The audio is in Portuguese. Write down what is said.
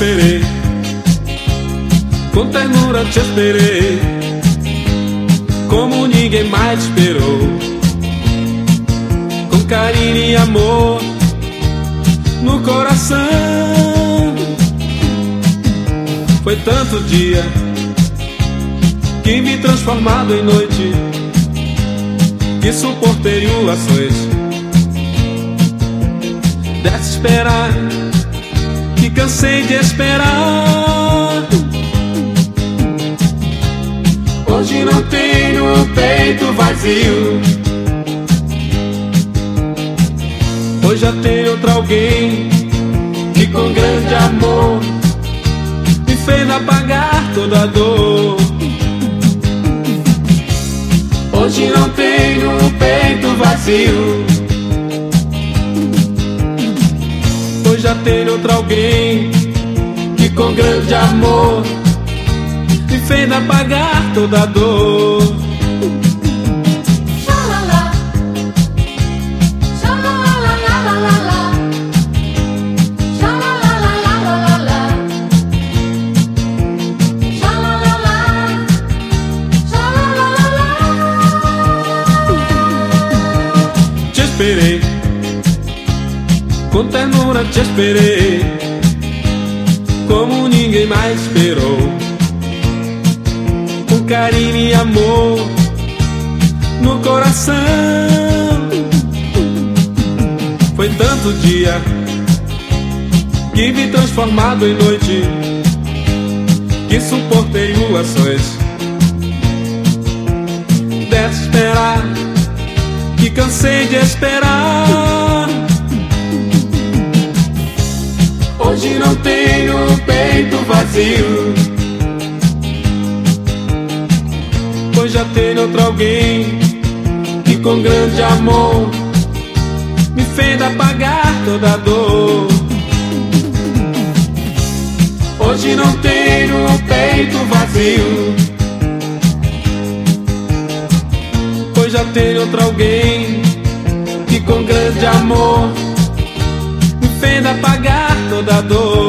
esperei, com ternura te esperei, como ninguém mais esperou. Com carinho e amor coração. Foi tanto dia que me transformado em noite, que suportei o açoite dessa esperar cansei de esperar. Hoje não tenho o peito vazio. Hoje já tem outro alguém que com grande amor me fez apagar toda a dor. Hoje não tenho o peito vazio. já tem outro alguém que com grande amor me fez apagar toda a dor. Esperei com ternura te esperei, como ninguém mais esperou. Com carinho e amor no coração. Foi tanto dia que vi transformado em noite, que suportei o cansei de esperar. Hoje não tenho peito vazio. Pois já tenho outro alguém que com grande amor me fez apagar toda dor. Hoje não tenho peito vazio. já tenho outro alguém que com grande amor me fez apagar toda dor.